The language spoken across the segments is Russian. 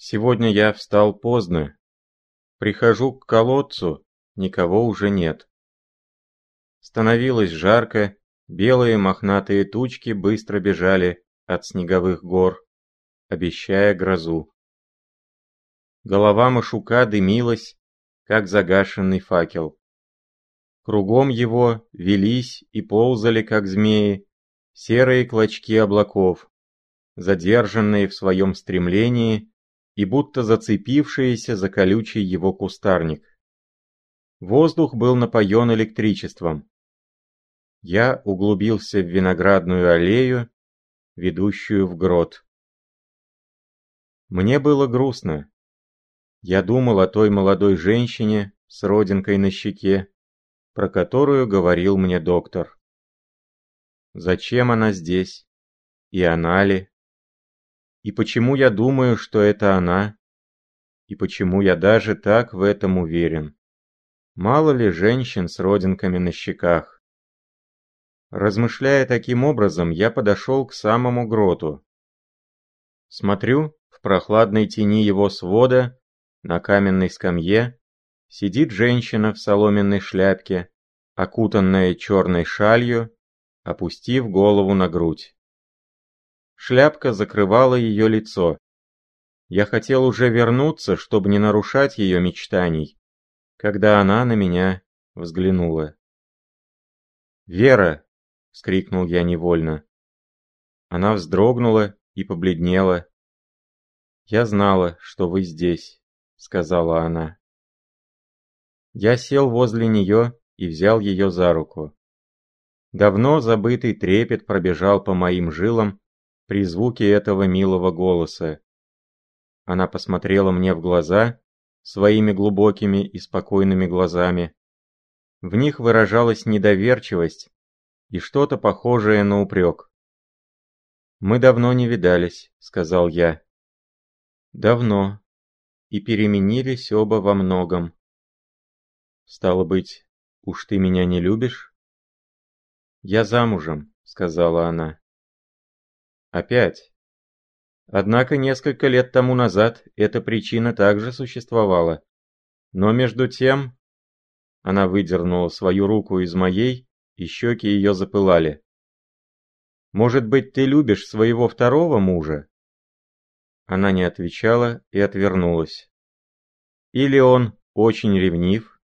Сегодня я встал поздно. Прихожу к колодцу, никого уже нет. Становилось жарко, белые мохнатые тучки быстро бежали от снеговых гор, обещая грозу. Голова Машука дымилась, как загашенный факел. Кругом его велись и ползали, как змеи, серые клочки облаков, задержанные в своем стремлении и будто зацепившиеся за колючий его кустарник. Воздух был напоен электричеством. Я углубился в виноградную аллею, ведущую в грот. Мне было грустно. Я думал о той молодой женщине с родинкой на щеке, про которую говорил мне доктор. Зачем она здесь? И она ли? И почему я думаю, что это она? И почему я даже так в этом уверен? Мало ли женщин с родинками на щеках? Размышляя таким образом, я подошел к самому гроту. Смотрю, в прохладной тени его свода, на каменной скамье, сидит женщина в соломенной шляпке, окутанная черной шалью, опустив голову на грудь. Шляпка закрывала ее лицо. Я хотел уже вернуться, чтобы не нарушать ее мечтаний, когда она на меня взглянула. «Вера!» — вскрикнул я невольно. Она вздрогнула и побледнела. «Я знала, что вы здесь», — сказала она. Я сел возле нее и взял ее за руку. Давно забытый трепет пробежал по моим жилам, при звуке этого милого голоса. Она посмотрела мне в глаза своими глубокими и спокойными глазами. В них выражалась недоверчивость и что-то похожее на упрек. «Мы давно не видались», — сказал я. «Давно. И переменились оба во многом». «Стало быть, уж ты меня не любишь?» «Я замужем», — сказала она. Опять. Однако несколько лет тому назад эта причина также существовала. Но между тем... Она выдернула свою руку из моей, и щеки ее запылали. «Может быть, ты любишь своего второго мужа?» Она не отвечала и отвернулась. «Или он очень ревнив?»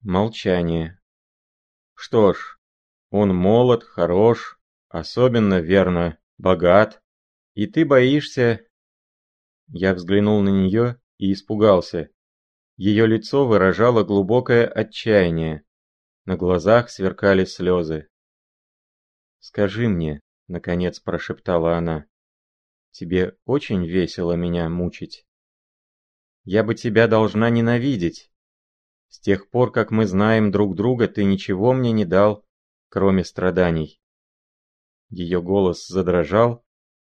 Молчание. «Что ж, он молод, хорош, особенно верно богат, и ты боишься...» Я взглянул на нее и испугался. Ее лицо выражало глубокое отчаяние. На глазах сверкали слезы. «Скажи мне», — наконец прошептала она, — «тебе очень весело меня мучить. Я бы тебя должна ненавидеть. С тех пор, как мы знаем друг друга, ты ничего мне не дал, кроме страданий». Ее голос задрожал,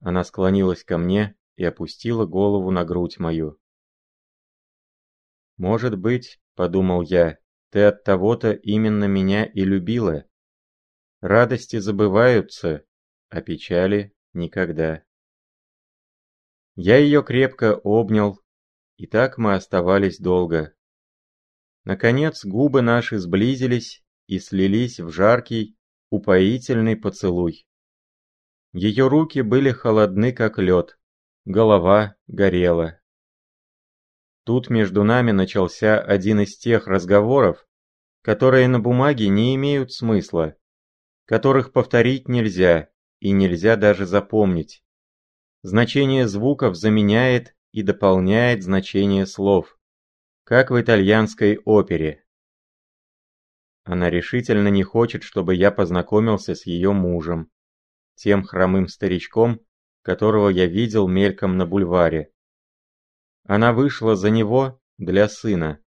она склонилась ко мне и опустила голову на грудь мою. «Может быть, — подумал я, — ты от того-то именно меня и любила. Радости забываются, а печали никогда». Я ее крепко обнял, и так мы оставались долго. Наконец губы наши сблизились и слились в жаркий, упоительный поцелуй. Ее руки были холодны, как лед, голова горела. Тут между нами начался один из тех разговоров, которые на бумаге не имеют смысла, которых повторить нельзя и нельзя даже запомнить. Значение звуков заменяет и дополняет значение слов, как в итальянской опере. Она решительно не хочет, чтобы я познакомился с ее мужем тем хромым старичком, которого я видел мельком на бульваре. Она вышла за него для сына.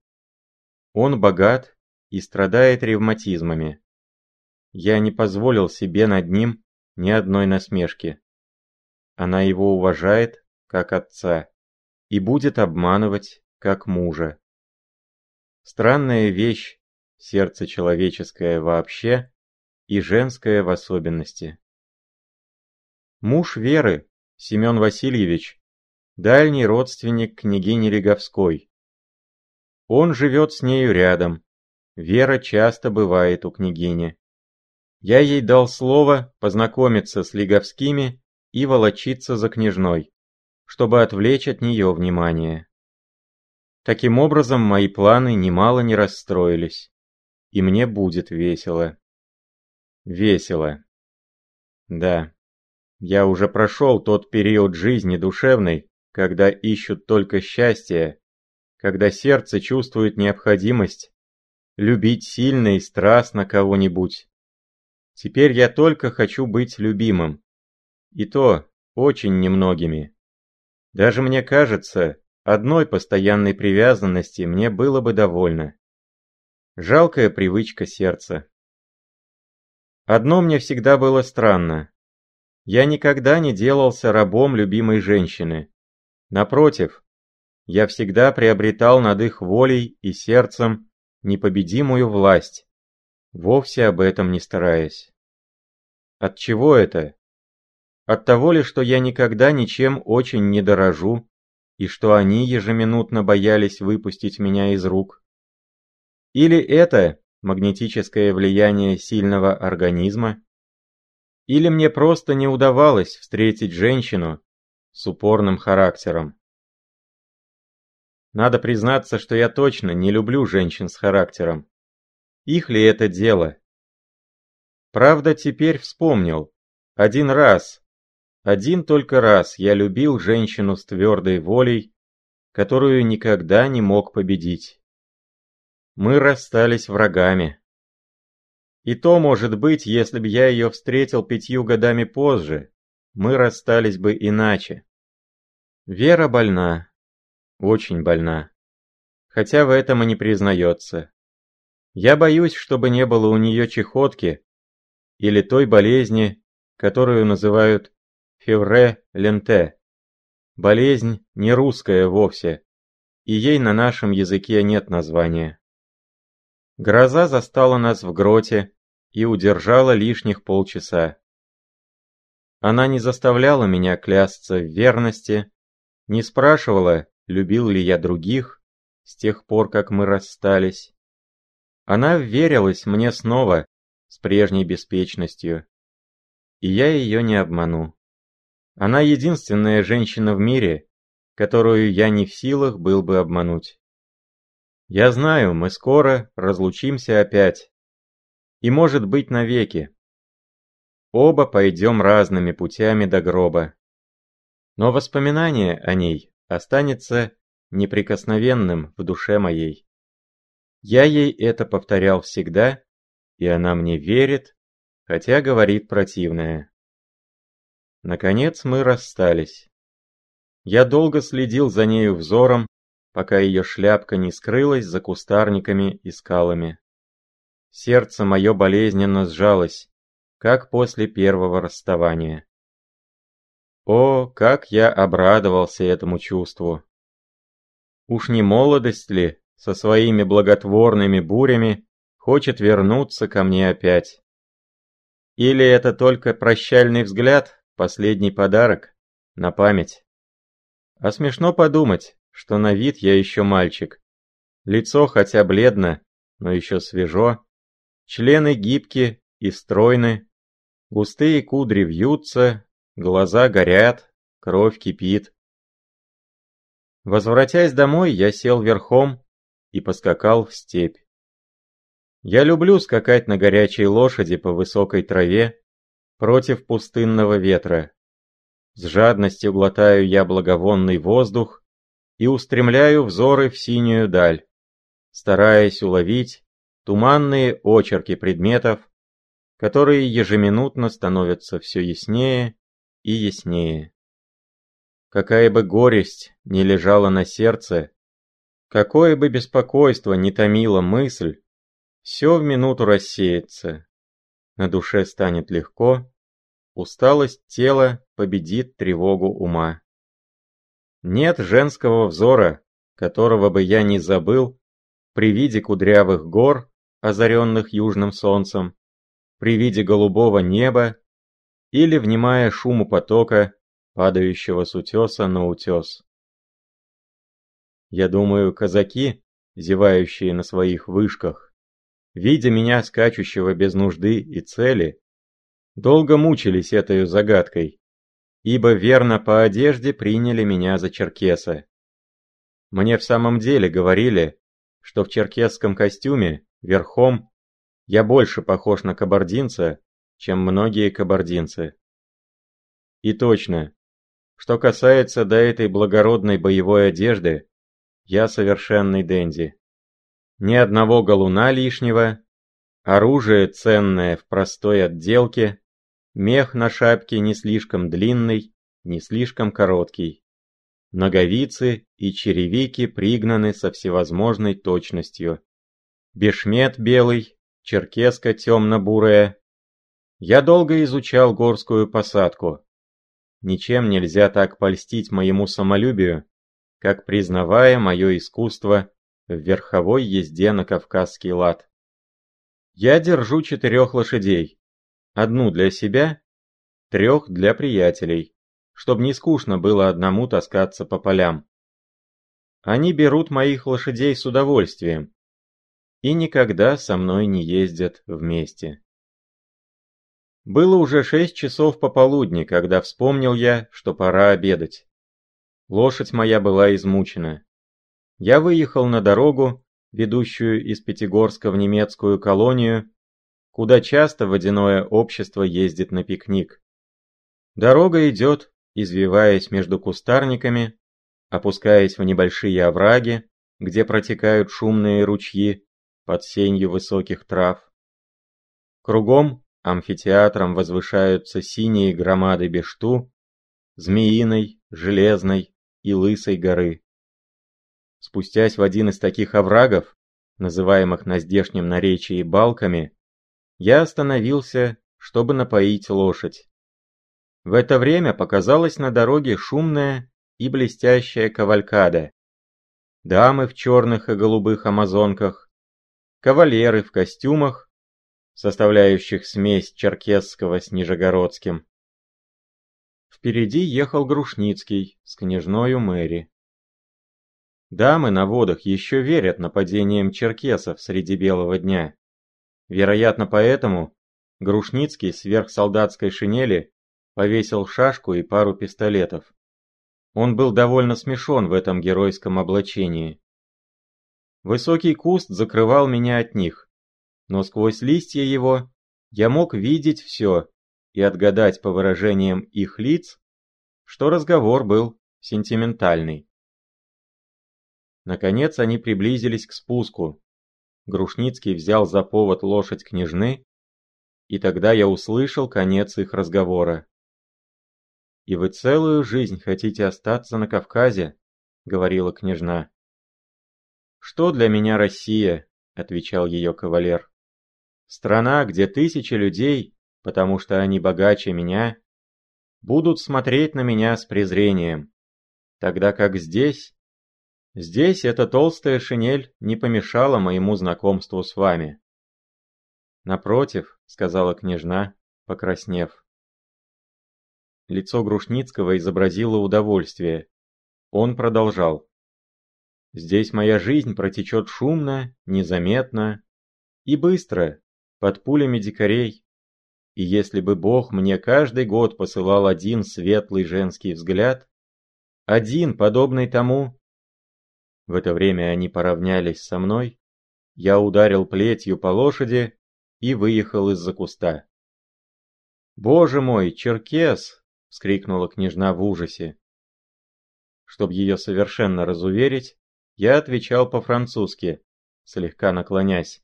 Он богат и страдает ревматизмами. Я не позволил себе над ним ни одной насмешки. Она его уважает, как отца, и будет обманывать, как мужа. Странная вещь, сердце человеческое вообще и женское в особенности. Муж Веры, Семен Васильевич, дальний родственник княгини Леговской. Он живет с нею рядом. Вера часто бывает у княгини. Я ей дал слово познакомиться с Леговскими и волочиться за княжной, чтобы отвлечь от нее внимание. Таким образом, мои планы немало не расстроились, и мне будет весело. Весело. Да, я уже прошел тот период жизни душевной, когда ищут только счастье, когда сердце чувствует необходимость любить сильно и страстно кого-нибудь. Теперь я только хочу быть любимым. И то очень немногими. Даже мне кажется, одной постоянной привязанности мне было бы довольно. Жалкая привычка сердца. Одно мне всегда было странно. Я никогда не делался рабом любимой женщины. Напротив, я всегда приобретал над их волей и сердцем непобедимую власть, вовсе об этом не стараясь. От чего это? От того ли, что я никогда ничем очень не дорожу, и что они ежеминутно боялись выпустить меня из рук? Или это магнетическое влияние сильного организма? Или мне просто не удавалось встретить женщину с упорным характером? Надо признаться, что я точно не люблю женщин с характером. Их ли это дело? Правда, теперь вспомнил. Один раз, один только раз я любил женщину с твердой волей, которую никогда не мог победить. Мы расстались врагами. И то, может быть, если бы я ее встретил пятью годами позже, мы расстались бы иначе. Вера больна, очень больна. Хотя в этом и не признается. Я боюсь, чтобы не было у нее чехотки или той болезни, которую называют февре-ленте. Болезнь не русская вовсе, и ей на нашем языке нет названия. Гроза застала нас в гроте и удержала лишних полчаса. Она не заставляла меня клясться в верности, не спрашивала, любил ли я других с тех пор, как мы расстались. Она верилась мне снова с прежней беспечностью, и я ее не обману. Она единственная женщина в мире, которую я не в силах был бы обмануть. Я знаю, мы скоро разлучимся опять. И может быть навеки. Оба пойдем разными путями до гроба. Но воспоминание о ней останется неприкосновенным в душе моей. Я ей это повторял всегда, и она мне верит, хотя говорит противное. Наконец мы расстались. Я долго следил за нею взором, пока ее шляпка не скрылась за кустарниками и скалами. Сердце мое болезненно сжалось, как после первого расставания. О, как я обрадовался этому чувству! Уж не молодость ли со своими благотворными бурями хочет вернуться ко мне опять? Или это только прощальный взгляд, последний подарок, на память? А смешно подумать, что на вид я еще мальчик. Лицо хотя бледно, но еще свежо. Члены гибки и стройны. Густые кудри вьются, Глаза горят, кровь кипит. Возвратясь домой, я сел верхом и поскакал в степь. Я люблю скакать на горячей лошади по высокой траве против пустынного ветра. С жадностью глотаю я благовонный воздух и устремляю взоры в синюю даль, стараясь уловить туманные очерки предметов, которые ежеминутно становятся все яснее и яснее. Какая бы горесть не лежала на сердце, какое бы беспокойство не томило мысль, все в минуту рассеется. На душе станет легко, усталость тела победит тревогу ума. Нет женского взора, которого бы я не забыл при виде кудрявых гор, озаренных южным солнцем, при виде голубого неба или внимая шуму потока, падающего с утеса на утес. Я думаю, казаки, зевающие на своих вышках, видя меня скачущего без нужды и цели, долго мучились этой загадкой, ибо верно по одежде приняли меня за черкеса. Мне в самом деле говорили, что в черкесском костюме, верхом, я больше похож на кабардинца, чем многие кабардинцы. И точно, что касается до этой благородной боевой одежды, я совершенный денди. Ни одного галуна лишнего, оружие ценное в простой отделке, мех на шапке не слишком длинный, не слишком короткий. Ноговицы и черевики пригнаны со всевозможной точностью. Бешмет белый, черкеска темно-бурая. Я долго изучал горскую посадку. Ничем нельзя так польстить моему самолюбию, как признавая мое искусство в верховой езде на кавказский лад. Я держу четырех лошадей. Одну для себя, трех для приятелей чтобы не скучно было одному таскаться по полям. Они берут моих лошадей с удовольствием и никогда со мной не ездят вместе. Было уже шесть часов пополудни, когда вспомнил я, что пора обедать. Лошадь моя была измучена. Я выехал на дорогу, ведущую из Пятигорска в немецкую колонию, куда часто водяное общество ездит на пикник. Дорога идет извиваясь между кустарниками, опускаясь в небольшие овраги, где протекают шумные ручьи под сенью высоких трав. Кругом амфитеатром возвышаются синие громады Бешту, Змеиной, Железной и Лысой горы. Спустясь в один из таких оврагов, называемых на здешнем наречии балками, я остановился, чтобы напоить лошадь. В это время показалась на дороге шумная и блестящая кавалькада. Дамы в черных и голубых амазонках, кавалеры в костюмах, составляющих смесь черкесского с нижегородским. Впереди ехал Грушницкий с княжною Мэри. Дамы на водах еще верят нападениям черкесов среди белого дня. Вероятно, поэтому Грушницкий сверх солдатской шинели повесил шашку и пару пистолетов. Он был довольно смешон в этом геройском облачении. Высокий куст закрывал меня от них, но сквозь листья его я мог видеть все и отгадать по выражениям их лиц, что разговор был сентиментальный. Наконец они приблизились к спуску. Грушницкий взял за повод лошадь княжны, и тогда я услышал конец их разговора. «И вы целую жизнь хотите остаться на Кавказе?» — говорила княжна. «Что для меня Россия?» — отвечал ее кавалер. «Страна, где тысячи людей, потому что они богаче меня, будут смотреть на меня с презрением, тогда как здесь... Здесь эта толстая шинель не помешала моему знакомству с вами». «Напротив», — сказала княжна, покраснев. Лицо Грушницкого изобразило удовольствие. Он продолжал. «Здесь моя жизнь протечет шумно, незаметно и быстро, под пулями дикарей. И если бы Бог мне каждый год посылал один светлый женский взгляд, один, подобный тому...» В это время они поравнялись со мной, я ударил плетью по лошади и выехал из-за куста. «Боже мой, черкес!» — вскрикнула княжна в ужасе. Чтобы ее совершенно разуверить, я отвечал по-французски, слегка наклонясь.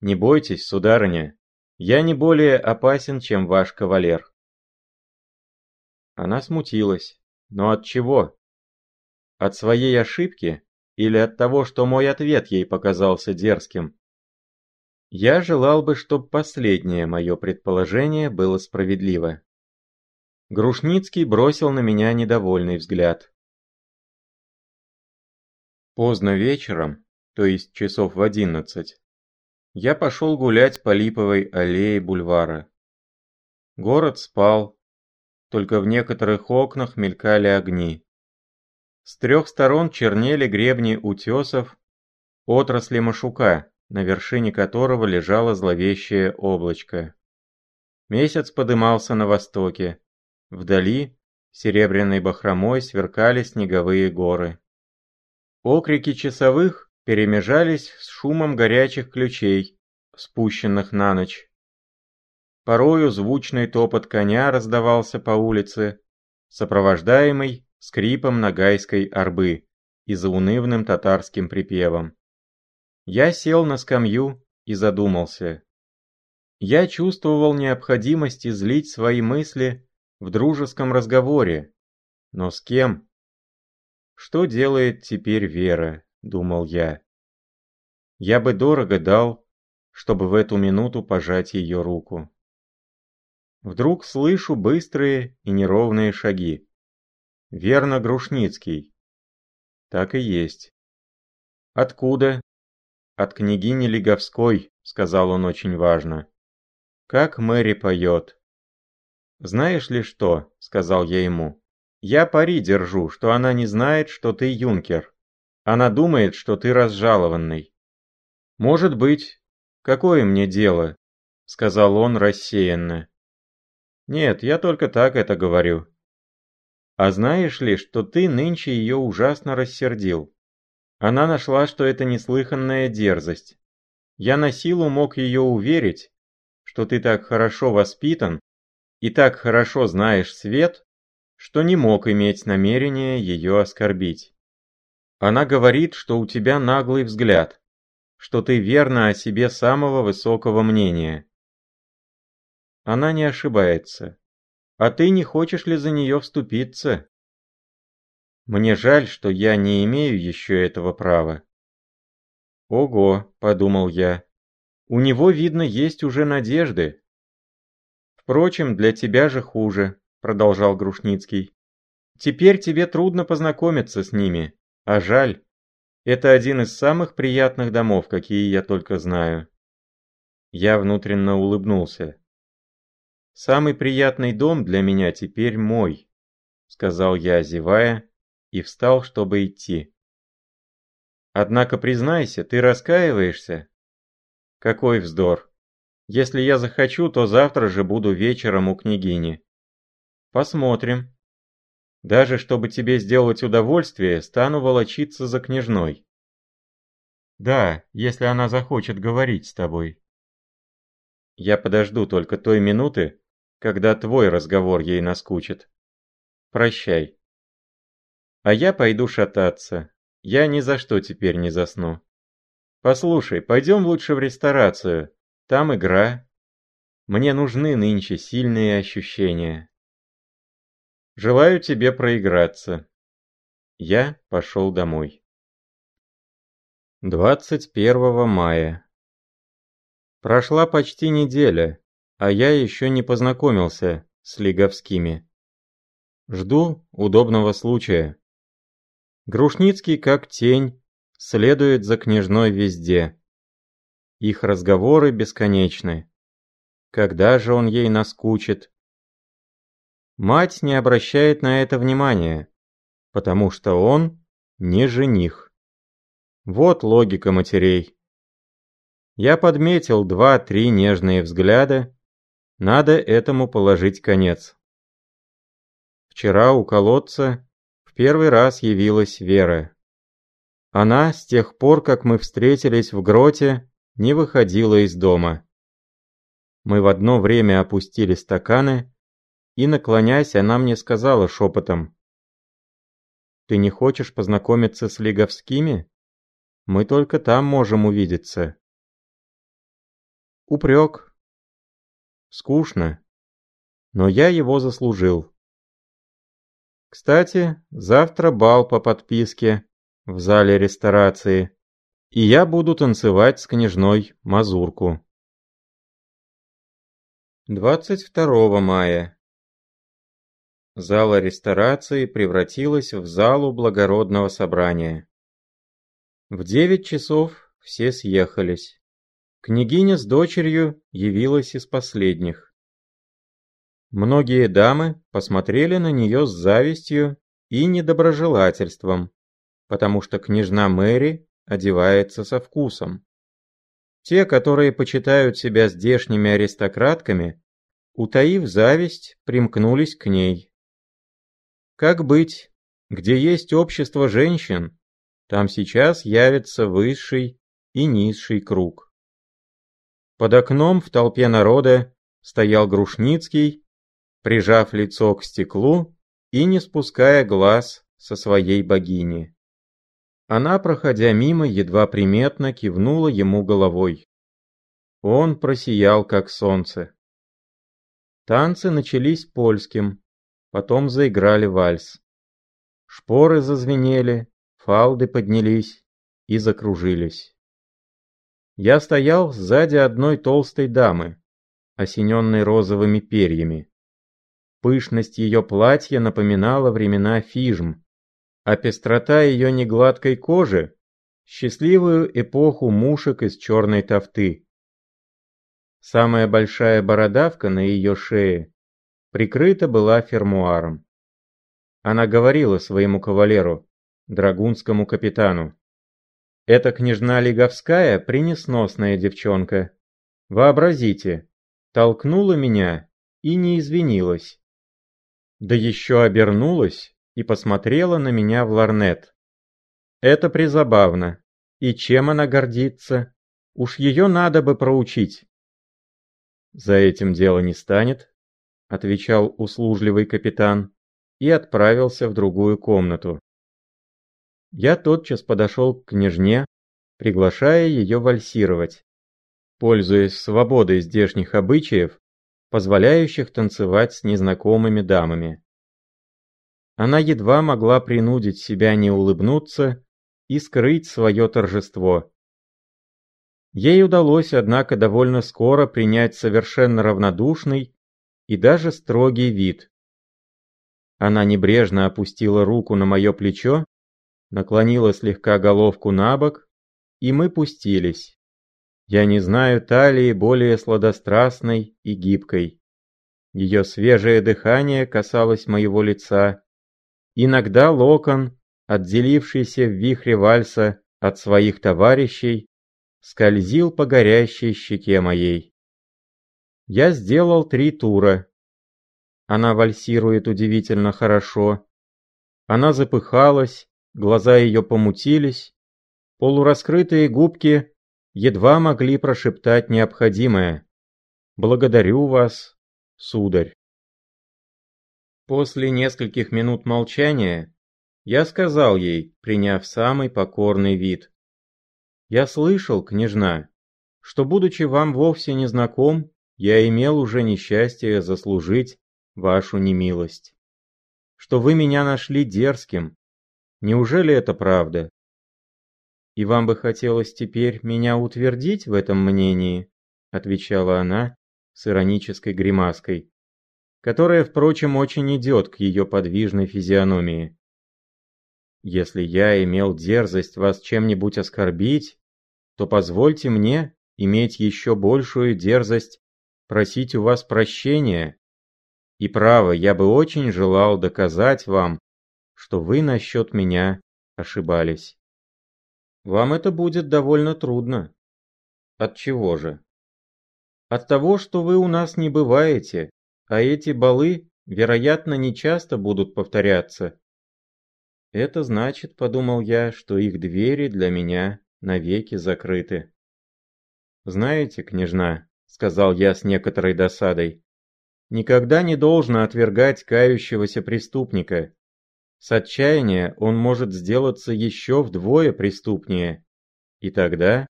«Не бойтесь, сударыня, я не более опасен, чем ваш кавалер». Она смутилась. Но от чего? От своей ошибки или от того, что мой ответ ей показался дерзким? Я желал бы, чтобы последнее мое предположение было справедливо. Грушницкий бросил на меня недовольный взгляд. Поздно вечером, то есть часов в одиннадцать, я пошел гулять по липовой аллее бульвара. Город спал, только в некоторых окнах мелькали огни. С трех сторон чернели гребни утесов, отрасли Машука, на вершине которого лежало зловещее облачко. Месяц подымался на востоке. Вдали, серебряной бахромой, сверкали снеговые горы. Окрики часовых перемежались с шумом горячих ключей, спущенных на ночь. Порою звучный топот коня раздавался по улице, сопровождаемый скрипом нагайской арбы и заунывным татарским припевом. Я сел на скамью и задумался. Я чувствовал необходимость излить свои мысли в дружеском разговоре. Но с кем? Что делает теперь Вера, думал я. Я бы дорого дал, чтобы в эту минуту пожать ее руку. Вдруг слышу быстрые и неровные шаги. Верно, Грушницкий. Так и есть. Откуда? От княгини Лиговской, сказал он очень важно. Как Мэри поет. Знаешь ли что, сказал я ему. Я пари держу, что она не знает, что ты юнкер. Она думает, что ты разжалованный. Может быть. Какое мне дело? Сказал он рассеянно. Нет, я только так это говорю. А знаешь ли, что ты нынче ее ужасно рассердил? Она нашла, что это неслыханная дерзость. Я на силу мог ее уверить, что ты так хорошо воспитан и так хорошо знаешь свет, что не мог иметь намерения ее оскорбить. Она говорит, что у тебя наглый взгляд, что ты верно о себе самого высокого мнения. Она не ошибается. А ты не хочешь ли за нее вступиться? Мне жаль, что я не имею еще этого права. Ого, подумал я. У него, видно, есть уже надежды. Впрочем, для тебя же хуже, продолжал Грушницкий. Теперь тебе трудно познакомиться с ними, а жаль. Это один из самых приятных домов, какие я только знаю. Я внутренно улыбнулся. «Самый приятный дом для меня теперь мой», — сказал я, зевая, и встал, чтобы идти. «Однако признайся, ты раскаиваешься?» «Какой вздор! Если я захочу, то завтра же буду вечером у княгини». «Посмотрим. Даже чтобы тебе сделать удовольствие, стану волочиться за княжной». «Да, если она захочет говорить с тобой». «Я подожду только той минуты, когда твой разговор ей наскучит. Прощай. А я пойду шататься. Я ни за что теперь не засну. Послушай, пойдем лучше в ресторацию. Там игра. Мне нужны нынче сильные ощущения. Желаю тебе проиграться. Я пошел домой. 21 мая. Прошла почти неделя, а я еще не познакомился с Лиговскими. Жду удобного случая. Грушницкий, как тень, следует за княжной везде. Их разговоры бесконечны. Когда же он ей наскучит? Мать не обращает на это внимания, потому что он не жених. Вот логика матерей. Я подметил два-три нежные взгляда, надо этому положить конец. Вчера у колодца в первый раз явилась Вера. Она, с тех пор, как мы встретились в гроте, не выходила из дома. Мы в одно время опустили стаканы, и, наклонясь, она мне сказала шепотом. «Ты не хочешь познакомиться с Лиговскими? Мы только там можем увидеться». Упрек, скучно. Но я его заслужил. Кстати, завтра бал по подписке в зале ресторации, и я буду танцевать с княжной мазурку. 22 мая. Зала ресторации превратилась в залу благородного собрания. В девять часов все съехались. Княгиня с дочерью явилась из последних. Многие дамы посмотрели на нее с завистью и недоброжелательством, потому что княжна Мэри одевается со вкусом. Те, которые почитают себя здешними аристократками, утаив зависть, примкнулись к ней. Как быть, где есть общество женщин, там сейчас явится высший и низший круг. Под окном в толпе народа стоял Грушницкий, прижав лицо к стеклу и не спуская глаз со своей богини. Она, проходя мимо, едва приметно кивнула ему головой. Он просиял, как солнце. Танцы начались польским, потом заиграли вальс. Шпоры зазвенели, фалды поднялись и закружились. Я стоял сзади одной толстой дамы, осененной розовыми перьями. Пышность ее платья напоминала времена фижм, а пестрота ее негладкой кожи – счастливую эпоху мушек из черной тофты. Самая большая бородавка на ее шее прикрыта была фермуаром. Она говорила своему кавалеру, драгунскому капитану. «Эта княжна Лиговская принесносная девчонка. Вообразите, толкнула меня и не извинилась. Да еще обернулась и посмотрела на меня в ларнет. Это призабавно. И чем она гордится? Уж ее надо бы проучить. «За этим дело не станет», — отвечал услужливый капитан и отправился в другую комнату. Я тотчас подошел к княжне, приглашая ее вальсировать, пользуясь свободой здешних обычаев, позволяющих танцевать с незнакомыми дамами. Она едва могла принудить себя не улыбнуться и скрыть свое торжество. Ей удалось, однако, довольно скоро принять совершенно равнодушный и даже строгий вид. Она небрежно опустила руку на мое плечо, наклонила слегка головку на бок, и мы пустились. Я не знаю талии более сладострастной и гибкой. Ее свежее дыхание касалось моего лица. Иногда локон, отделившийся в вихре вальса от своих товарищей, скользил по горящей щеке моей. Я сделал три тура. Она вальсирует удивительно хорошо. Она запыхалась, глаза ее помутились, полураскрытые губки едва могли прошептать необходимое. «Благодарю вас, сударь». После нескольких минут молчания я сказал ей, приняв самый покорный вид. Я слышал, княжна, что, будучи вам вовсе не знаком, я имел уже несчастье заслужить вашу немилость. Что вы меня нашли дерзким. Неужели это правда? И вам бы хотелось теперь меня утвердить в этом мнении? Отвечала она с иронической гримаской, которая, впрочем, очень идет к ее подвижной физиономии. Если я имел дерзость вас чем-нибудь оскорбить, то позвольте мне иметь еще большую дерзость просить у вас прощения. И право, я бы очень желал доказать вам, что вы насчет меня ошибались. Вам это будет довольно трудно. От чего же? От того, что вы у нас не бываете, а эти балы, вероятно, не часто будут повторяться. Это значит, подумал я, что их двери для меня навеки закрыты. «Знаете, княжна», — сказал я с некоторой досадой, «никогда не должно отвергать кающегося преступника. С отчаяния он может сделаться еще вдвое преступнее. И тогда...»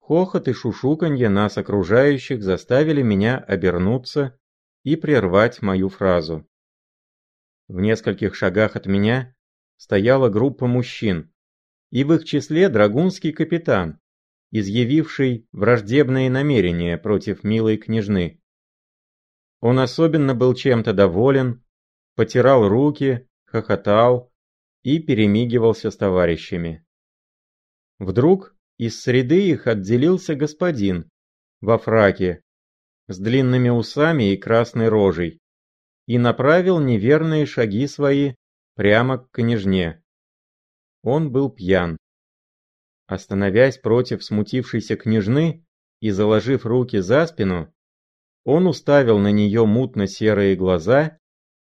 Хохот и шушуканье нас окружающих заставили меня обернуться и прервать мою фразу. В нескольких шагах от меня стояла группа мужчин, и в их числе драгунский капитан, изъявивший враждебные намерения против милой княжны. Он особенно был чем-то доволен, потирал руки, хохотал и перемигивался с товарищами. Вдруг из среды их отделился господин во фраке с длинными усами и красной рожей и направил неверные шаги свои прямо к княжне. Он был пьян. Остановясь против смутившейся княжны и заложив руки за спину, он уставил на нее мутно-серые глаза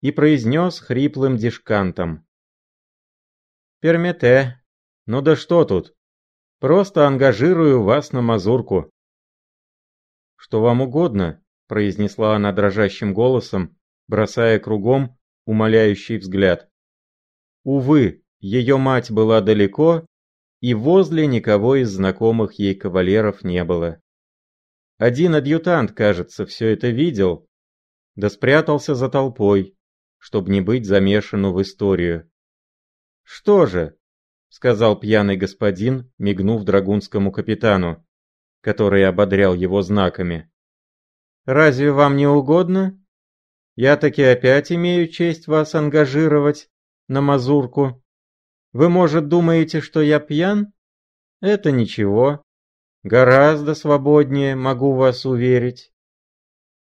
и произнес хриплым дишкантом. «Пермете, ну да что тут? Просто ангажирую вас на мазурку». «Что вам угодно», — произнесла она дрожащим голосом, бросая кругом умоляющий взгляд. Увы, ее мать была далеко, и возле никого из знакомых ей кавалеров не было. Один адъютант, кажется, все это видел, да спрятался за толпой, чтобы не быть замешану в историю. «Что же?» — сказал пьяный господин, мигнув драгунскому капитану, который ободрял его знаками. «Разве вам не угодно? Я таки опять имею честь вас ангажировать на мазурку. Вы, может, думаете, что я пьян? Это ничего. Гораздо свободнее, могу вас уверить.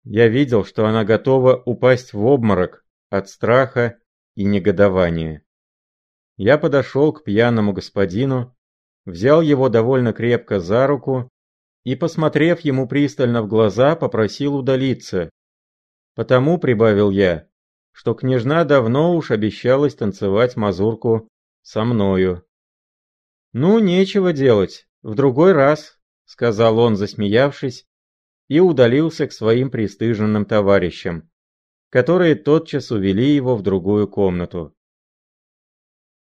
Я видел, что она готова упасть в обморок от страха и негодования. Я подошел к пьяному господину, взял его довольно крепко за руку и, посмотрев ему пристально в глаза, попросил удалиться. Потому, прибавил я, что княжна давно уж обещалась танцевать мазурку со мною. «Ну, нечего делать, в другой раз», — сказал он, засмеявшись, и удалился к своим пристыженным товарищам, которые тотчас увели его в другую комнату.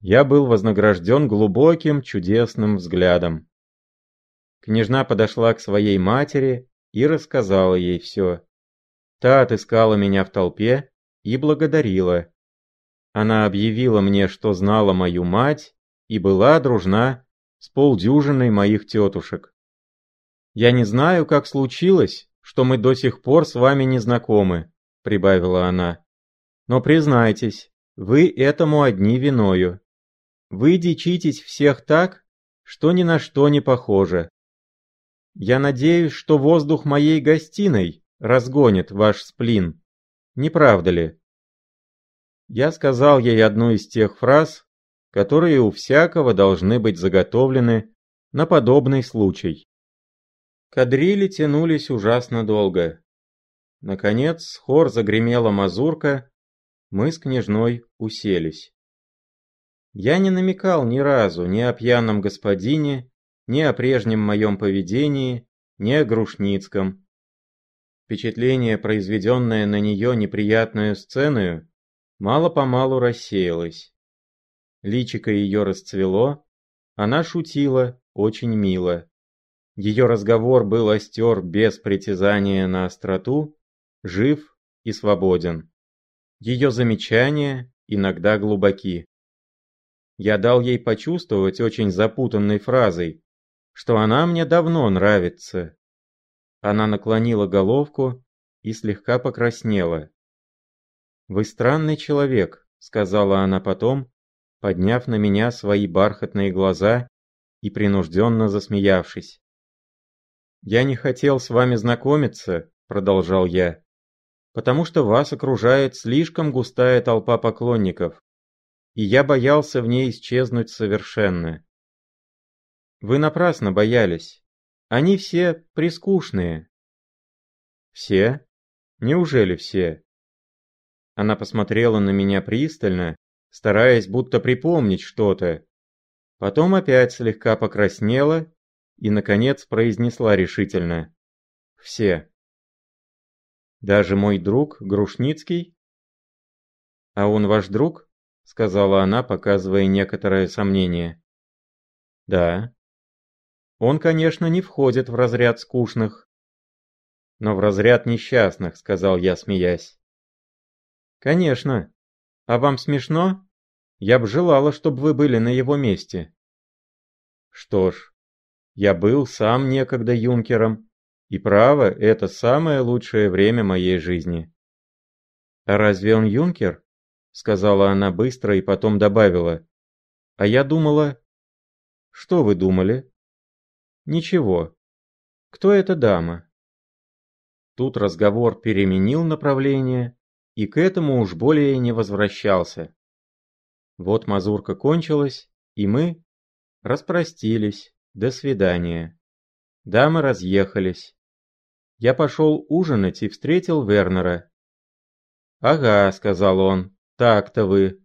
Я был вознагражден глубоким, чудесным взглядом. Княжна подошла к своей матери и рассказала ей все. Та отыскала меня в толпе и благодарила. Она объявила мне, что знала мою мать и была дружна с полдюжиной моих тетушек. «Я не знаю, как случилось, что мы до сих пор с вами не знакомы», — прибавила она. «Но признайтесь, вы этому одни виною. Вы дичитесь всех так, что ни на что не похоже. Я надеюсь, что воздух моей гостиной разгонит ваш сплин. Не правда ли?» Я сказал ей одну из тех фраз, которые у всякого должны быть заготовлены на подобный случай. Кадрили тянулись ужасно долго. Наконец, хор загремела мазурка, мы с княжной уселись. Я не намекал ни разу ни о пьяном господине, ни о прежнем моем поведении, ни о Грушницком. Впечатление, произведенное на нее неприятную сцену, мало-помалу рассеялось. Личико ее расцвело, она шутила очень мило. Ее разговор был остер без притязания на остроту, жив и свободен. Ее замечания иногда глубоки. Я дал ей почувствовать очень запутанной фразой, что она мне давно нравится. Она наклонила головку и слегка покраснела. «Вы странный человек», — сказала она потом, подняв на меня свои бархатные глаза и принужденно засмеявшись. «Я не хотел с вами знакомиться», — продолжал я, «потому что вас окружает слишком густая толпа поклонников, и я боялся в ней исчезнуть совершенно». «Вы напрасно боялись. Они все прискучные». «Все? Неужели все?» Она посмотрела на меня пристально, стараясь будто припомнить что-то. Потом опять слегка покраснела и, наконец, произнесла решительно. «Все». «Даже мой друг Грушницкий?» «А он ваш друг?» — сказала она, показывая некоторое сомнение. «Да». «Он, конечно, не входит в разряд скучных». «Но в разряд несчастных», — сказал я, смеясь. «Конечно. А вам смешно? Я б желала, чтобы вы были на его месте». «Что ж, я был сам некогда юнкером, и право, это самое лучшее время моей жизни. «А разве он юнкер?» — сказала она быстро и потом добавила. «А я думала...» «Что вы думали?» «Ничего. Кто эта дама?» Тут разговор переменил направление и к этому уж более не возвращался. Вот мазурка кончилась, и мы распростились. До свидания. Дамы разъехались. Я пошел ужинать и встретил Вернера. «Ага», — сказал он, — «так-то вы.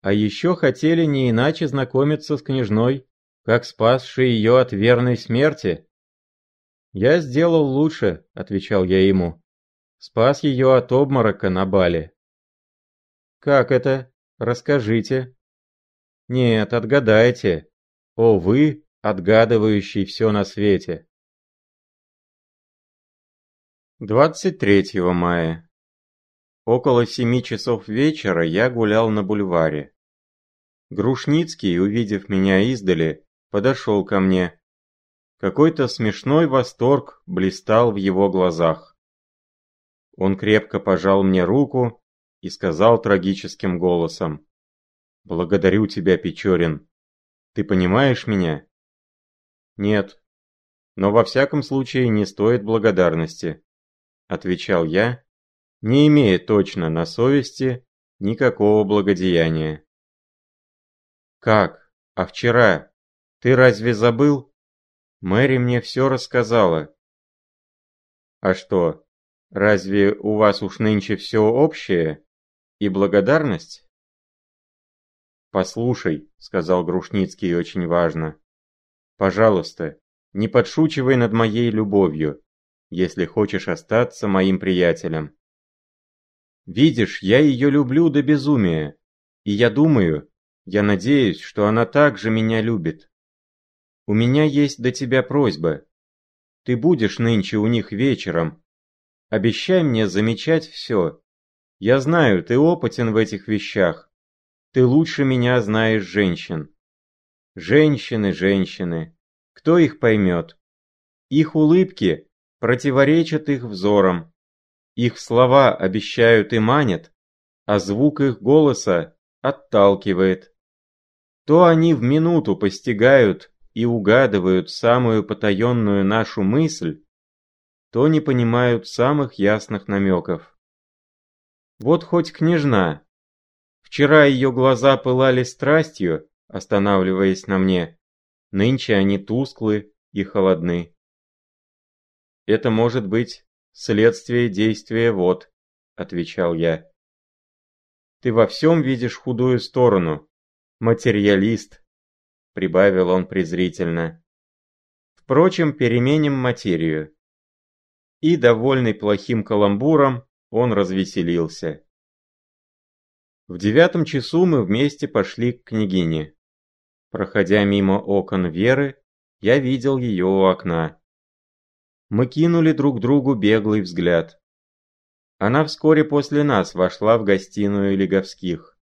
А еще хотели не иначе знакомиться с княжной, как спасшей ее от верной смерти». «Я сделал лучше», — отвечал я ему. «Спас ее от обморока на бале». «Как это? Расскажите». «Нет, отгадайте. О, вы, отгадывающий все на свете». 23 мая. Около семи часов вечера я гулял на бульваре. Грушницкий, увидев меня издали, подошел ко мне. Какой-то смешной восторг блистал в его глазах. Он крепко пожал мне руку и сказал трагическим голосом. «Благодарю тебя, Печорин. Ты понимаешь меня?» «Нет. Но во всяком случае не стоит благодарности», — отвечал я, не имея точно на совести никакого благодеяния. «Как? А вчера? Ты разве забыл? Мэри мне все рассказала». «А что, разве у вас уж нынче все общее? И благодарность?» «Послушай», — сказал Грушницкий очень важно, — «пожалуйста, не подшучивай над моей любовью, если хочешь остаться моим приятелем. Видишь, я ее люблю до безумия, и я думаю, я надеюсь, что она также меня любит. У меня есть до тебя просьба. Ты будешь нынче у них вечером. Обещай мне замечать все. Я знаю, ты опытен в этих вещах. Ты лучше меня знаешь женщин. Женщины, женщины. Кто их поймет? Их улыбки противоречат их взорам. Их слова обещают и манят, а звук их голоса отталкивает. То они в минуту постигают и угадывают самую потаенную нашу мысль, то не понимают самых ясных намеков. Вот хоть княжна, Вчера ее глаза пылали страстью, останавливаясь на мне. Нынче они тусклы и холодны. «Это может быть следствие действия вод», — отвечал я. «Ты во всем видишь худую сторону. Материалист», — прибавил он презрительно. «Впрочем, переменим материю». И, довольный плохим каламбуром, он развеселился. В девятом часу мы вместе пошли к княгине. Проходя мимо окон Веры, я видел ее у окна. Мы кинули друг другу беглый взгляд. Она вскоре после нас вошла в гостиную Леговских.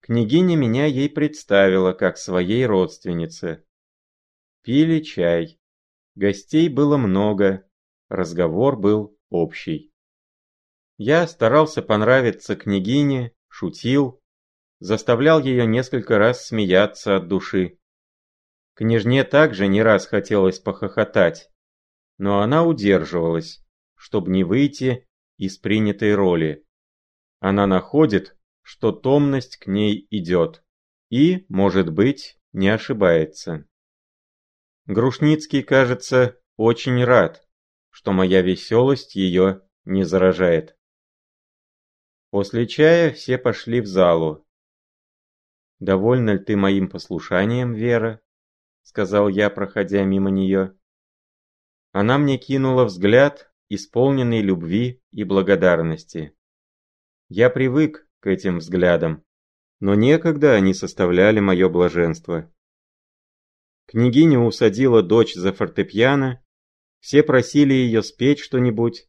Княгиня меня ей представила как своей родственнице. Пили чай. Гостей было много, разговор был общий. Я старался понравиться княгине шутил, заставлял ее несколько раз смеяться от души. Княжне также не раз хотелось похохотать, но она удерживалась, чтобы не выйти из принятой роли. Она находит, что томность к ней идет, и, может быть, не ошибается. Грушницкий, кажется, очень рад, что моя веселость ее не заражает. После чая все пошли в залу. «Довольна ли ты моим послушанием, Вера?» — сказал я, проходя мимо нее. Она мне кинула взгляд, исполненный любви и благодарности. Я привык к этим взглядам, но некогда они составляли мое блаженство. Княгиня усадила дочь за фортепиано, все просили ее спеть что-нибудь,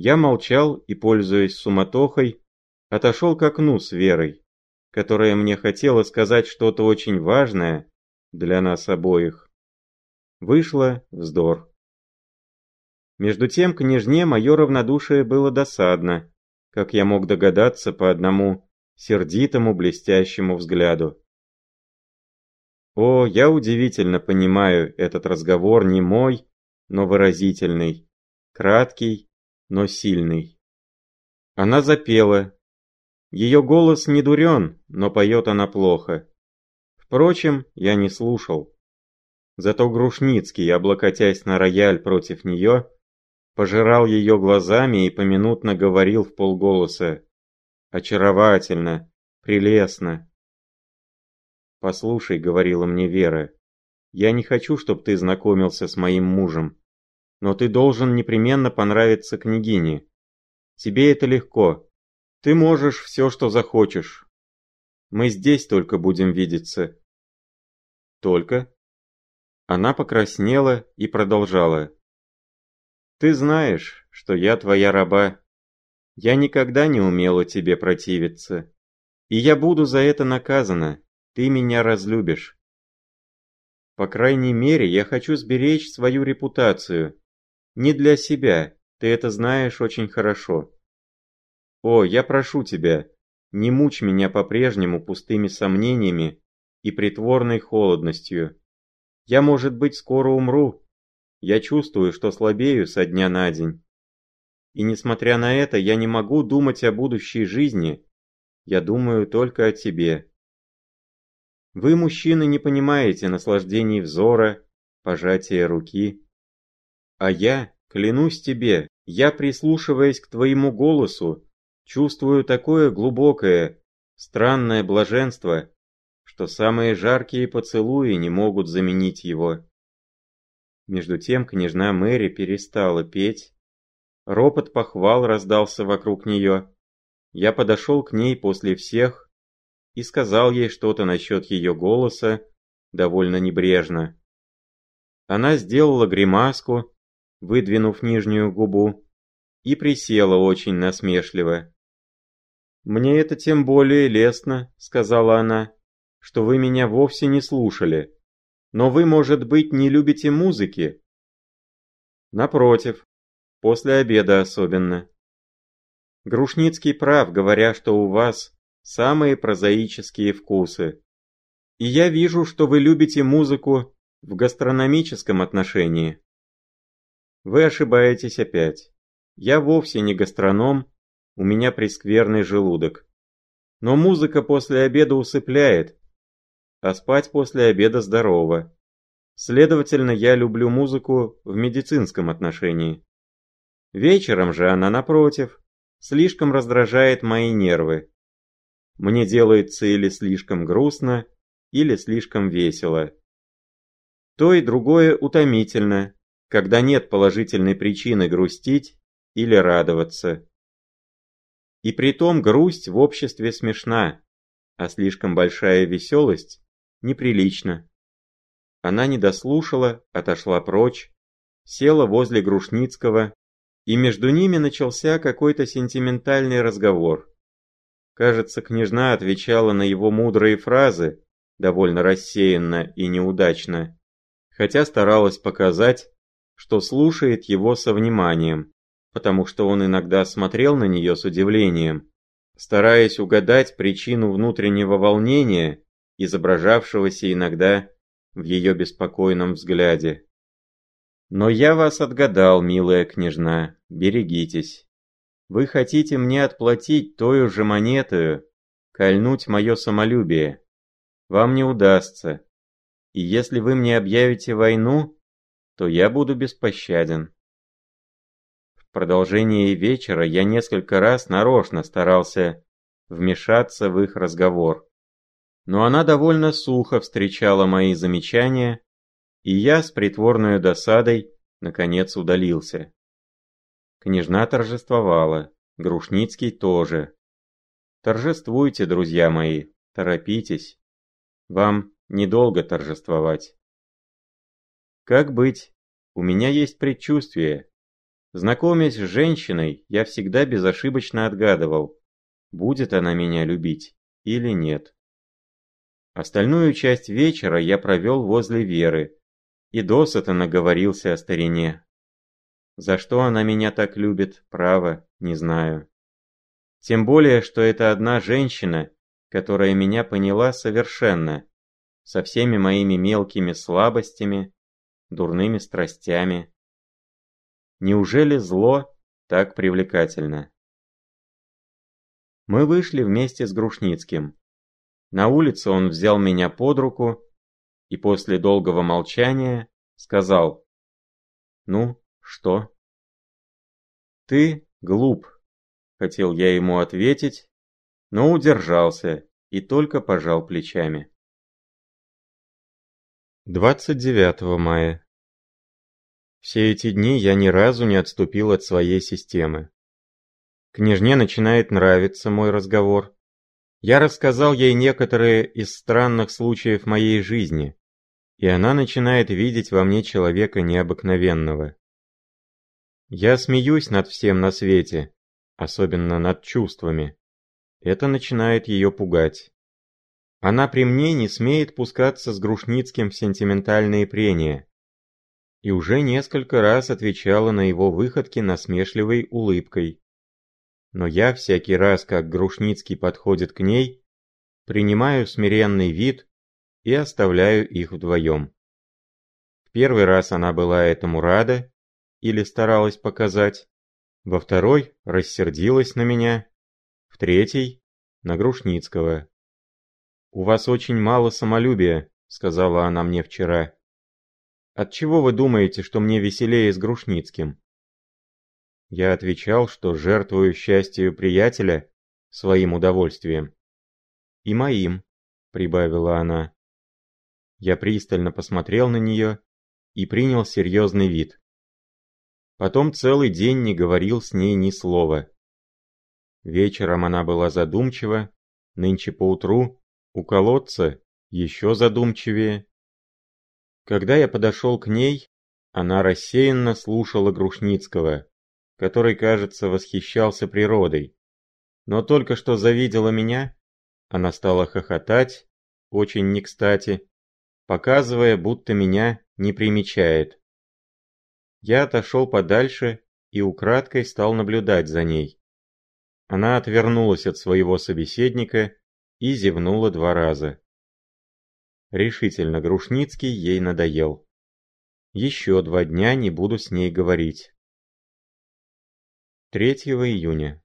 я молчал и, пользуясь суматохой, отошел к окну с Верой, которая мне хотела сказать что-то очень важное для нас обоих. Вышло вздор. Между тем княжне мое равнодушие было досадно, как я мог догадаться по одному сердитому блестящему взгляду. О, я удивительно понимаю этот разговор не мой, но выразительный, краткий но сильный. Она запела. Ее голос не дурен, но поет она плохо. Впрочем, я не слушал. Зато Грушницкий, облокотясь на рояль против нее, пожирал ее глазами и поминутно говорил в полголоса. «Очаровательно, прелестно». «Послушай», — говорила мне Вера, — «я не хочу, чтобы ты знакомился с моим мужем, но ты должен непременно понравиться княгине. Тебе это легко. Ты можешь все, что захочешь. Мы здесь только будем видеться». «Только?» Она покраснела и продолжала. Ты знаешь, что я твоя раба. Я никогда не умела тебе противиться. И я буду за это наказана. Ты меня разлюбишь. По крайней мере, я хочу сберечь свою репутацию. Не для себя, ты это знаешь очень хорошо. О, я прошу тебя, не мучь меня по-прежнему пустыми сомнениями и притворной холодностью. Я, может быть, скоро умру, я чувствую, что слабею со дня на день. И несмотря на это, я не могу думать о будущей жизни. Я думаю только о тебе. Вы, мужчины, не понимаете наслаждений взора, пожатия руки. А я, клянусь тебе, я, прислушиваясь к твоему голосу, чувствую такое глубокое, странное блаженство, что самые жаркие поцелуи не могут заменить его. Между тем княжна Мэри перестала петь. Ропот похвал раздался вокруг нее. Я подошел к ней после всех и сказал ей что-то насчет ее голоса, довольно небрежно. Она сделала гримаску, выдвинув нижнюю губу, и присела очень насмешливо. «Мне это тем более лестно», — сказала она, — «что вы меня вовсе не слушали. Но вы, может быть, не любите музыки? Напротив, после обеда особенно. Грушницкий прав, говоря, что у вас самые прозаические вкусы. И я вижу, что вы любите музыку в гастрономическом отношении. Вы ошибаетесь опять. Я вовсе не гастроном, у меня прескверный желудок. Но музыка после обеда усыпляет, а спать после обеда здорово. Следовательно, я люблю музыку в медицинском отношении. Вечером же она, напротив, слишком раздражает мои нервы. Мне делается или слишком грустно, или слишком весело. То и другое утомительно, когда нет положительной причины грустить или радоваться. И притом грусть в обществе смешна, а слишком большая веселость неприлично. Она не дослушала, отошла прочь, села возле Грушницкого, и между ними начался какой-то сентиментальный разговор. Кажется, княжна отвечала на его мудрые фразы, довольно рассеянно и неудачно, хотя старалась показать, что слушает его со вниманием, потому что он иногда смотрел на нее с удивлением, стараясь угадать причину внутреннего волнения изображавшегося иногда в ее беспокойном взгляде. «Но я вас отгадал, милая княжна, берегитесь. Вы хотите мне отплатить той же монетою, кольнуть мое самолюбие. Вам не удастся. И если вы мне объявите войну, то я буду беспощаден». В продолжении вечера я несколько раз нарочно старался вмешаться в их разговор но она довольно сухо встречала мои замечания, и я с притворной досадой, наконец, удалился. Княжна торжествовала, Грушницкий тоже. Торжествуйте, друзья мои, торопитесь. Вам недолго торжествовать. Как быть? У меня есть предчувствие. Знакомясь с женщиной, я всегда безошибочно отгадывал, будет она меня любить или нет. Остальную часть вечера я провел возле Веры и досыта наговорился о старине. За что она меня так любит, право, не знаю. Тем более, что это одна женщина, которая меня поняла совершенно, со всеми моими мелкими слабостями, дурными страстями. Неужели зло так привлекательно? Мы вышли вместе с Грушницким. На улице он взял меня под руку и после долгого молчания сказал «Ну, что?» «Ты глуп», — хотел я ему ответить, но удержался и только пожал плечами. 29 мая. Все эти дни я ни разу не отступил от своей системы. Княжне начинает нравиться мой разговор. Я рассказал ей некоторые из странных случаев моей жизни, и она начинает видеть во мне человека необыкновенного. Я смеюсь над всем на свете, особенно над чувствами. Это начинает ее пугать. Она при мне не смеет пускаться с Грушницким в сентиментальные прения. И уже несколько раз отвечала на его выходки насмешливой улыбкой. Но я всякий раз, как Грушницкий подходит к ней, принимаю смиренный вид и оставляю их вдвоем. В первый раз она была этому рада или старалась показать, во второй рассердилась на меня, в третий — на Грушницкого. «У вас очень мало самолюбия», — сказала она мне вчера. «Отчего вы думаете, что мне веселее с Грушницким?» Я отвечал, что жертвую счастью приятеля своим удовольствием. «И моим», — прибавила она. Я пристально посмотрел на нее и принял серьезный вид. Потом целый день не говорил с ней ни слова. Вечером она была задумчива, нынче поутру у колодца еще задумчивее. Когда я подошел к ней, она рассеянно слушала Грушницкого, который, кажется, восхищался природой. Но только что завидела меня, она стала хохотать, очень не кстати, показывая, будто меня не примечает. Я отошел подальше и украдкой стал наблюдать за ней. Она отвернулась от своего собеседника и зевнула два раза. Решительно Грушницкий ей надоел. Еще два дня не буду с ней говорить. 3 июня.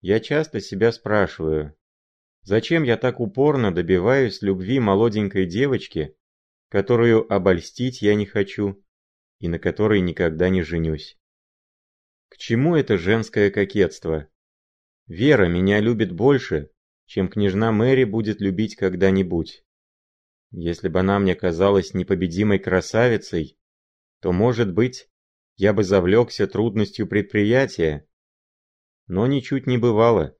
Я часто себя спрашиваю, зачем я так упорно добиваюсь любви молоденькой девочки, которую обольстить я не хочу и на которой никогда не женюсь. К чему это женское кокетство? Вера меня любит больше, чем княжна Мэри будет любить когда-нибудь. Если бы она мне казалась непобедимой красавицей, то, может быть, я бы завлекся трудностью предприятия. Но ничуть не бывало.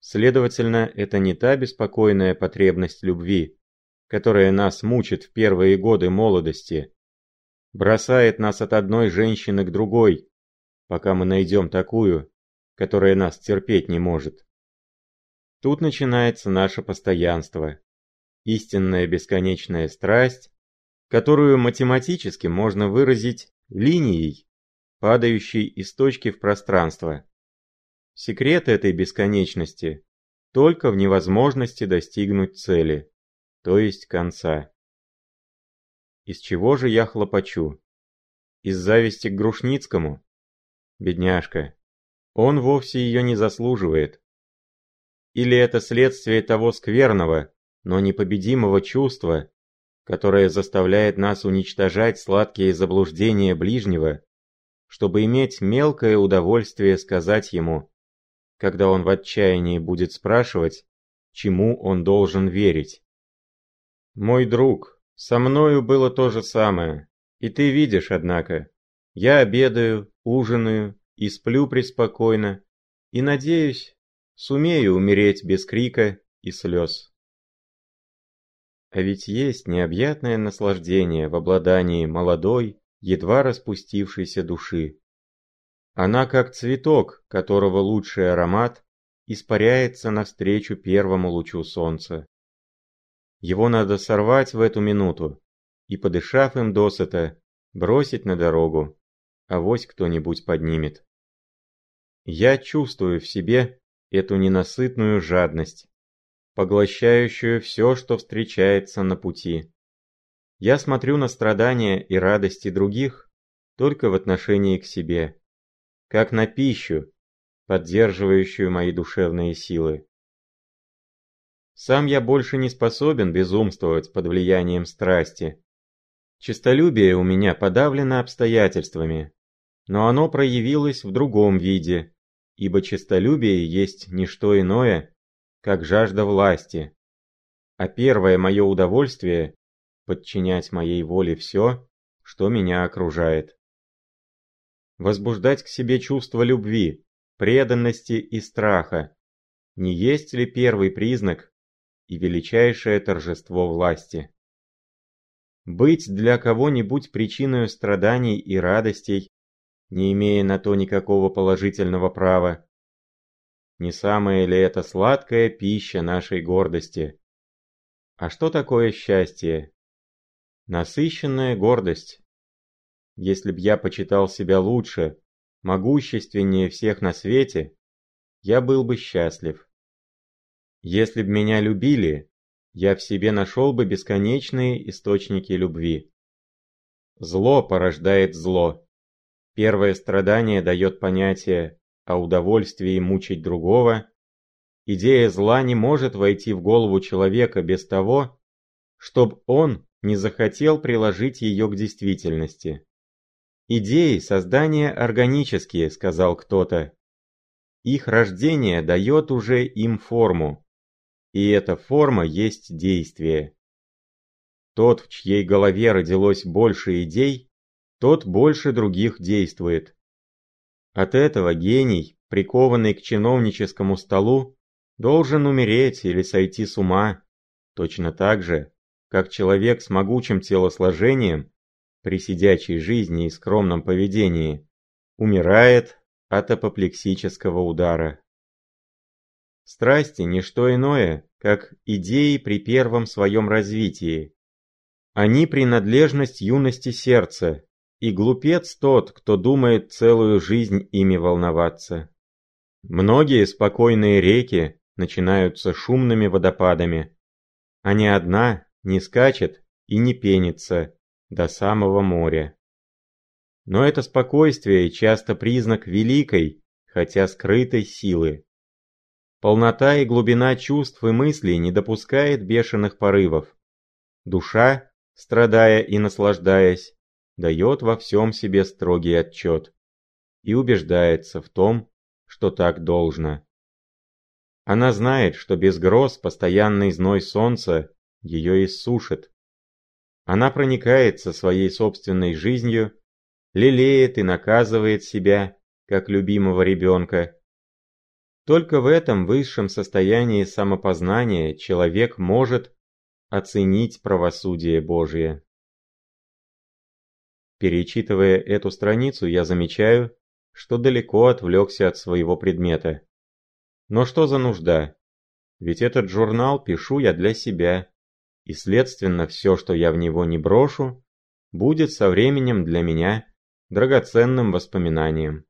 Следовательно, это не та беспокойная потребность любви, которая нас мучит в первые годы молодости, бросает нас от одной женщины к другой, пока мы найдем такую, которая нас терпеть не может. Тут начинается наше постоянство, истинная бесконечная страсть, которую математически можно выразить линией, падающей из точки в пространство. Секрет этой бесконечности только в невозможности достигнуть цели, то есть конца. Из чего же я хлопочу? Из зависти к Грушницкому? Бедняжка. Он вовсе ее не заслуживает. Или это следствие того скверного, но непобедимого чувства, которое заставляет нас уничтожать сладкие заблуждения ближнего, чтобы иметь мелкое удовольствие сказать ему, когда он в отчаянии будет спрашивать, чему он должен верить. «Мой друг, со мною было то же самое, и ты видишь, однако, я обедаю, ужинаю и сплю преспокойно, и, надеюсь, сумею умереть без крика и слез». А ведь есть необъятное наслаждение в обладании молодой, едва распустившейся души. Она как цветок, которого лучший аромат испаряется навстречу первому лучу солнца. Его надо сорвать в эту минуту и, подышав им досыта, бросить на дорогу, а вось кто-нибудь поднимет. Я чувствую в себе эту ненасытную жадность, поглощающую все, что встречается на пути. Я смотрю на страдания и радости других только в отношении к себе, как на пищу, поддерживающую мои душевные силы. Сам я больше не способен безумствовать под влиянием страсти. Честолюбие у меня подавлено обстоятельствами, но оно проявилось в другом виде, ибо честолюбие есть не что иное, как жажда власти. А первое мое удовольствие – подчинять моей воле все, что меня окружает. Возбуждать к себе чувство любви, преданности и страха. Не есть ли первый признак и величайшее торжество власти? Быть для кого-нибудь причиной страданий и радостей, не имея на то никакого положительного права. Не самая ли это сладкая пища нашей гордости? А что такое счастье? Насыщенная гордость. Если б я почитал себя лучше, могущественнее всех на свете, я был бы счастлив. Если б меня любили, я в себе нашел бы бесконечные источники любви. Зло порождает зло. Первое страдание дает понятие о удовольствии мучить другого. Идея зла не может войти в голову человека без того, чтобы он не захотел приложить ее к действительности. «Идеи создания органические», — сказал кто-то. Их рождение дает уже им форму. И эта форма есть действие. Тот, в чьей голове родилось больше идей, тот больше других действует. От этого гений, прикованный к чиновническому столу, должен умереть или сойти с ума, точно так же, как человек с могучим телосложением при сидячей жизни и скромном поведении, умирает от апоплексического удара. Страсти – не что иное, как идеи при первом своем развитии. Они – принадлежность юности сердца, и глупец тот, кто думает целую жизнь ими волноваться. Многие спокойные реки начинаются шумными водопадами, а ни одна не скачет и не пенится, до самого моря. Но это спокойствие часто признак великой, хотя скрытой силы. Полнота и глубина чувств и мыслей не допускает бешеных порывов. Душа, страдая и наслаждаясь, дает во всем себе строгий отчет и убеждается в том, что так должно. Она знает, что без гроз постоянный зной солнца ее иссушит, она проникается своей собственной жизнью, лелеет и наказывает себя, как любимого ребенка. Только в этом высшем состоянии самопознания человек может оценить правосудие Божие. Перечитывая эту страницу, я замечаю, что далеко отвлекся от своего предмета. Но что за нужда? Ведь этот журнал пишу я для себя, и следственно все, что я в него не брошу, будет со временем для меня драгоценным воспоминанием.